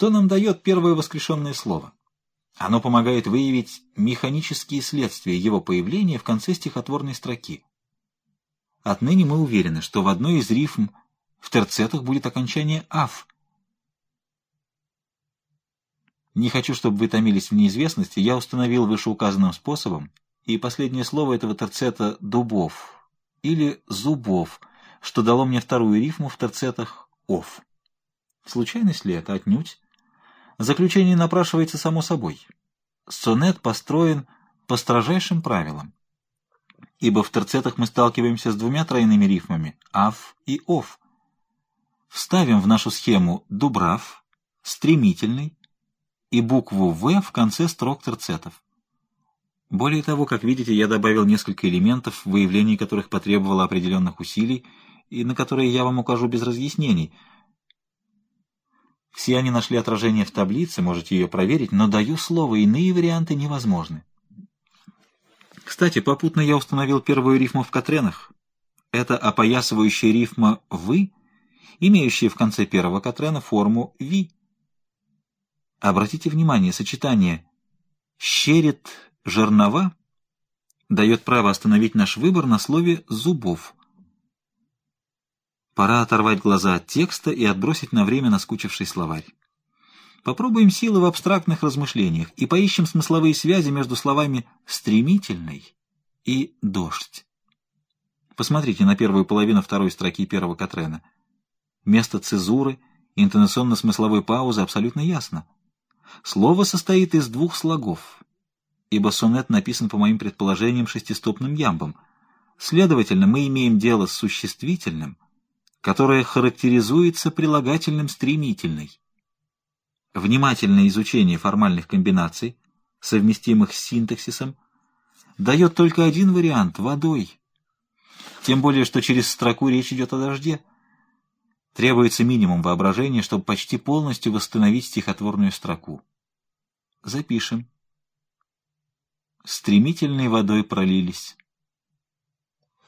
Что нам дает первое воскрешенное слово? Оно помогает выявить механические следствия его появления в конце стихотворной строки. Отныне мы уверены, что в одной из рифм в терцетах будет окончание «аф». Не хочу, чтобы вы томились в неизвестности, я установил вышеуказанным способом, и последнее слово этого терцета «дубов» или «зубов», что дало мне вторую рифму в терцетах «ов». Случайность ли это? Отнюдь. Заключение напрашивается само собой. Сонет построен по строжайшим правилам ибо в терцетах мы сталкиваемся с двумя тройными рифмами «ав» и «ов». Вставим в нашу схему «дубрав», «стремительный» и букву «в» в конце строк терцетов. Более того, как видите, я добавил несколько элементов, выявление которых потребовало определенных усилий, и на которые я вам укажу без разъяснений. Все они нашли отражение в таблице, можете ее проверить, но даю слово, иные варианты невозможны. Кстати, попутно я установил первую рифму в Катренах. Это опоясывающая рифма «вы», имеющая в конце первого Катрена форму «ви». Обратите внимание, сочетание «щерит жернова» дает право остановить наш выбор на слове «зубов». Пора оторвать глаза от текста и отбросить на время наскучивший словарь. Попробуем силы в абстрактных размышлениях и поищем смысловые связи между словами «стремительный» и «дождь». Посмотрите на первую половину второй строки первого Катрена. Место цезуры, интонационно-смысловой паузы абсолютно ясно. Слово состоит из двух слогов, ибо сонет написан по моим предположениям шестистопным ямбом. Следовательно, мы имеем дело с существительным, которое характеризуется прилагательным «стремительный». Внимательное изучение формальных комбинаций, совместимых с синтаксисом, дает только один вариант — водой. Тем более, что через строку речь идет о дожде. Требуется минимум воображения, чтобы почти полностью восстановить стихотворную строку. Запишем. Стремительной водой пролились.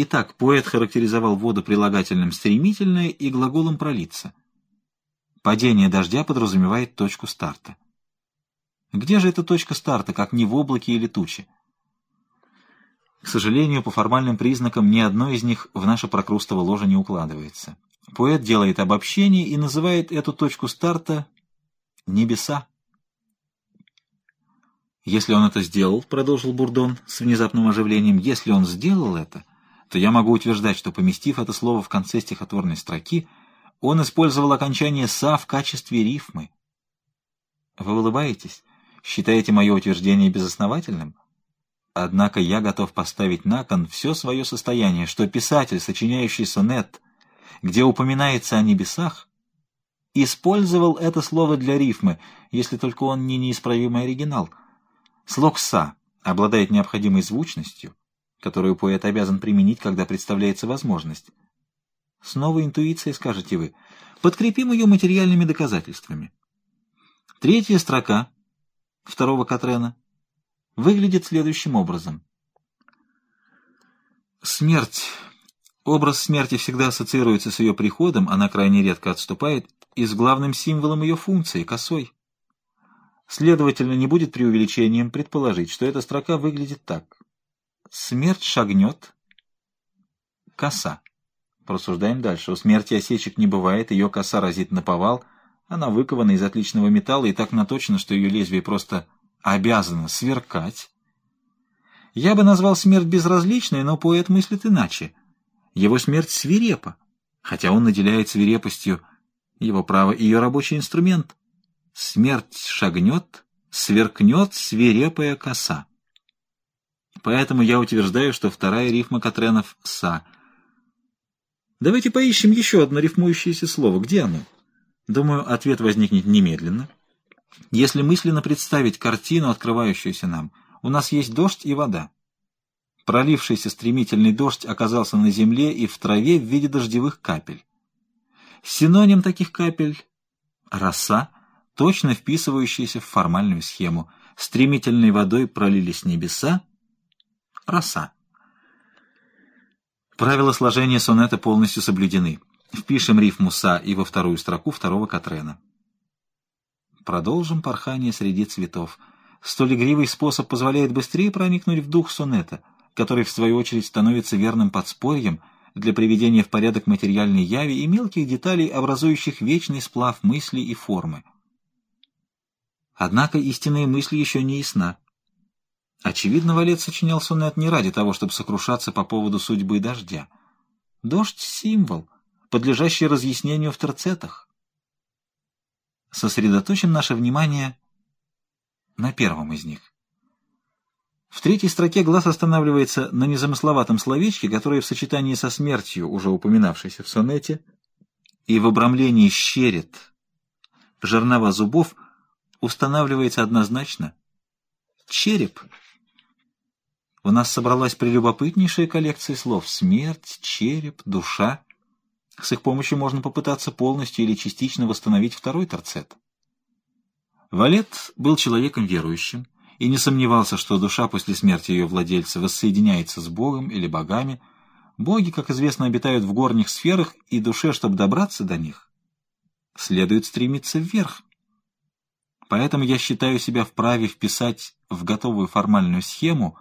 Итак, поэт характеризовал воду прилагательным «стремительное» и глаголом «пролиться». Падение дождя подразумевает точку старта. Где же эта точка старта, как не в облаке или туче? К сожалению, по формальным признакам ни одно из них в наше прокрустово ложе не укладывается. Поэт делает обобщение и называет эту точку старта «небеса». «Если он это сделал, — продолжил Бурдон с внезапным оживлением, — если он сделал это, то я могу утверждать, что, поместив это слово в конце стихотворной строки, — он использовал окончание «са» в качестве рифмы. Вы улыбаетесь? Считаете мое утверждение безосновательным? Однако я готов поставить на кон все свое состояние, что писатель, сочиняющий сонет, где упоминается о небесах, использовал это слово для рифмы, если только он не неисправимый оригинал. Слог «са» обладает необходимой звучностью, которую поэт обязан применить, когда представляется возможность. Снова интуиция, скажете вы. Подкрепим ее материальными доказательствами. Третья строка второго Катрена выглядит следующим образом. Смерть. Образ смерти всегда ассоциируется с ее приходом, она крайне редко отступает, и с главным символом ее функции — косой. Следовательно, не будет преувеличением предположить, что эта строка выглядит так. Смерть шагнет, коса. Просуждаем дальше. У смерти осечек не бывает, ее коса разит на повал. Она выкована из отличного металла и так наточена, что ее лезвие просто обязано сверкать. Я бы назвал смерть безразличной, но поэт мыслит иначе. Его смерть свирепа, хотя он наделяет свирепостью его право ее рабочий инструмент. Смерть шагнет, сверкнет свирепая коса. Поэтому я утверждаю, что вторая рифма Катренов «са» — Давайте поищем еще одно рифмующееся слово. Где оно? Думаю, ответ возникнет немедленно. Если мысленно представить картину, открывающуюся нам, у нас есть дождь и вода. Пролившийся стремительный дождь оказался на земле и в траве в виде дождевых капель. Синоним таких капель — роса, точно вписывающаяся в формальную схему. Стремительной водой пролились небеса — роса. Правила сложения сонета полностью соблюдены. Впишем рифму «са» и во вторую строку второго Катрена. Продолжим порхание среди цветов. Столь игривый способ позволяет быстрее проникнуть в дух сонета, который, в свою очередь, становится верным подспорьем для приведения в порядок материальной яви и мелких деталей, образующих вечный сплав мысли и формы. Однако истинная мысль еще не ясна. Очевидно, Валет сочинял сонет не ради того, чтобы сокрушаться по поводу судьбы дождя. Дождь — символ, подлежащий разъяснению в терцетах. Сосредоточим наше внимание на первом из них. В третьей строке глаз останавливается на незамысловатом словечке, которое в сочетании со смертью, уже упоминавшейся в сонете, и в обрамлении щерет, жернова зубов, устанавливается однозначно. Череп. У нас собралась прелюбопытнейшая коллекция слов «смерть», «череп», «душа». С их помощью можно попытаться полностью или частично восстановить второй торцет. Валет был человеком верующим и не сомневался, что душа после смерти ее владельца воссоединяется с Богом или богами. Боги, как известно, обитают в горних сферах, и душе, чтобы добраться до них, следует стремиться вверх. Поэтому я считаю себя вправе вписать в готовую формальную схему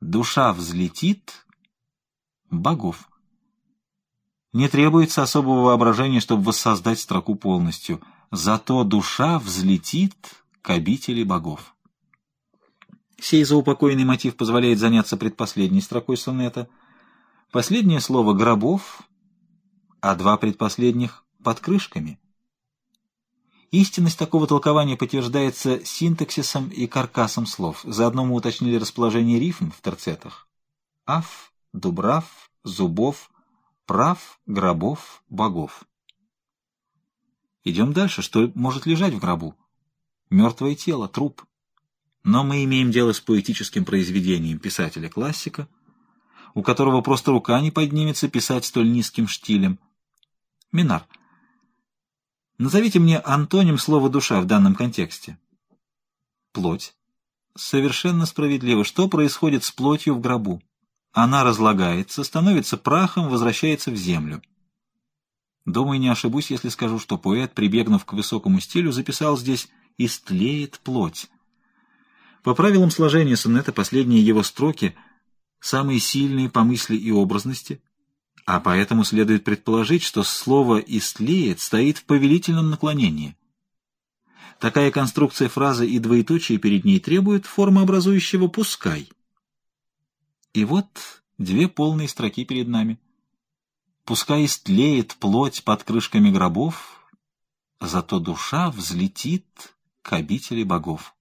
«душа взлетит» богов. Не требуется особого воображения, чтобы воссоздать строку полностью. Зато душа взлетит к обители богов. Сей заупокойный мотив позволяет заняться предпоследней строкой сонета. Последнее слово «гробов», а два предпоследних — «под крышками». Истинность такого толкования подтверждается синтаксисом и каркасом слов. Заодно мы уточнили расположение рифм в терцетах. Аф, дубрав, зубов, прав, гробов, богов. Идем дальше. Что может лежать в гробу? Мертвое тело, труп. Но мы имеем дело с поэтическим произведением писателя-классика, у которого просто рука не поднимется писать столь низким штилем. Минар. Назовите мне антоним слова «душа» в данном контексте. Плоть. Совершенно справедливо. Что происходит с плотью в гробу? Она разлагается, становится прахом, возвращается в землю. Думаю, не ошибусь, если скажу, что поэт, прибегнув к высокому стилю, записал здесь «истлеет плоть». По правилам сложения сонета последние его строки самые сильные по мысли и образности, а поэтому следует предположить, что слово «истлеет» стоит в повелительном наклонении. Такая конструкция фразы и двоеточие перед ней требует формообразующего «пускай». И вот две полные строки перед нами. Пускай истлеет плоть под крышками гробов, зато душа взлетит к обители богов.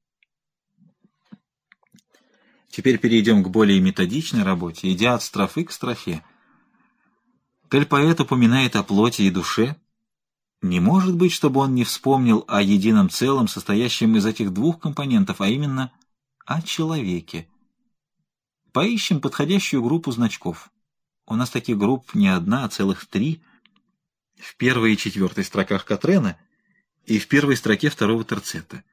Теперь перейдем к более методичной работе, идя от строфы к строфе. Коль поэт упоминает о плоти и душе, не может быть, чтобы он не вспомнил о едином целом, состоящем из этих двух компонентов, а именно о человеке. Поищем подходящую группу значков. У нас таких групп не одна, а целых три. В первой и четвертой строках Катрена и в первой строке второго терцета.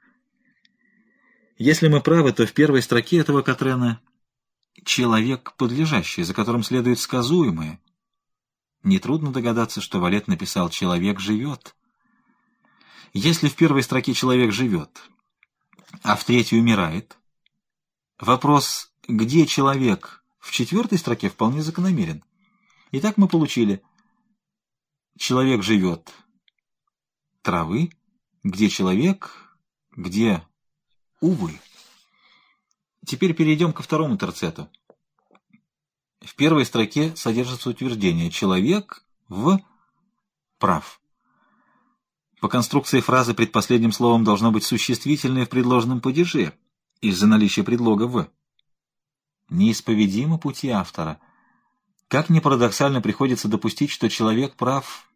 Если мы правы, то в первой строке этого Катрена человек подлежащий, за которым следует сказуемое. Нетрудно догадаться, что Валет написал «человек живет». Если в первой строке человек живет, а в третьей умирает, вопрос «где человек?» в четвертой строке вполне закономерен. Итак, мы получили «человек живет» травы, где человек, где увы. Теперь перейдем ко второму терцету. В первой строке содержится утверждение «человек в прав». По конструкции фразы предпоследним словом должно быть существительное в предложенном падеже из-за наличия предлога «в». Неисповедимы пути автора. Как ни парадоксально приходится допустить, что человек прав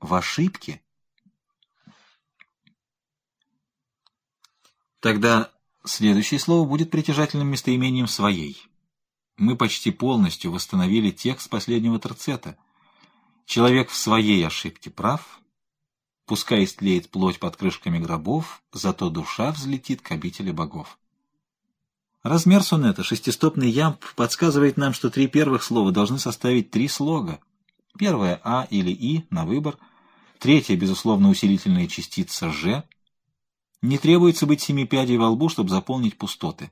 в ошибке. Тогда следующее слово будет притяжательным местоимением «своей» мы почти полностью восстановили текст последнего терцета. Человек в своей ошибке прав, пускай истлеет плоть под крышками гробов, зато душа взлетит к обители богов. Размер сонета, шестистопный ямб, подсказывает нам, что три первых слова должны составить три слога. Первое — «а» или «и» на выбор. Третье — безусловно, усилительная частица «ж». Не требуется быть семи пядей во лбу, чтобы заполнить пустоты.